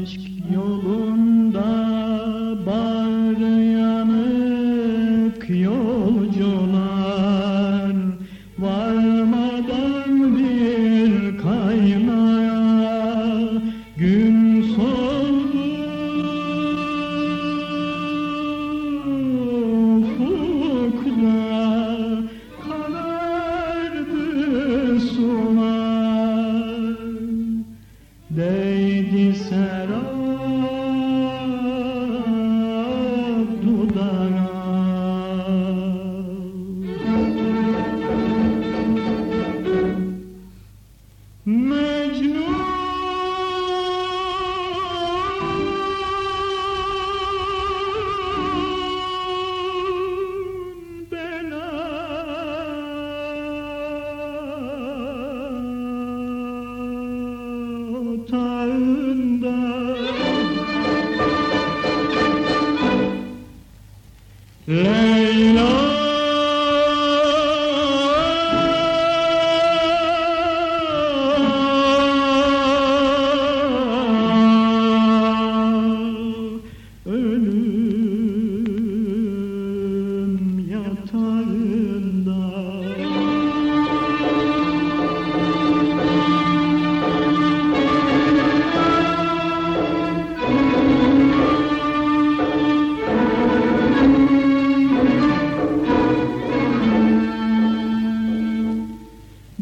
anos que Değdi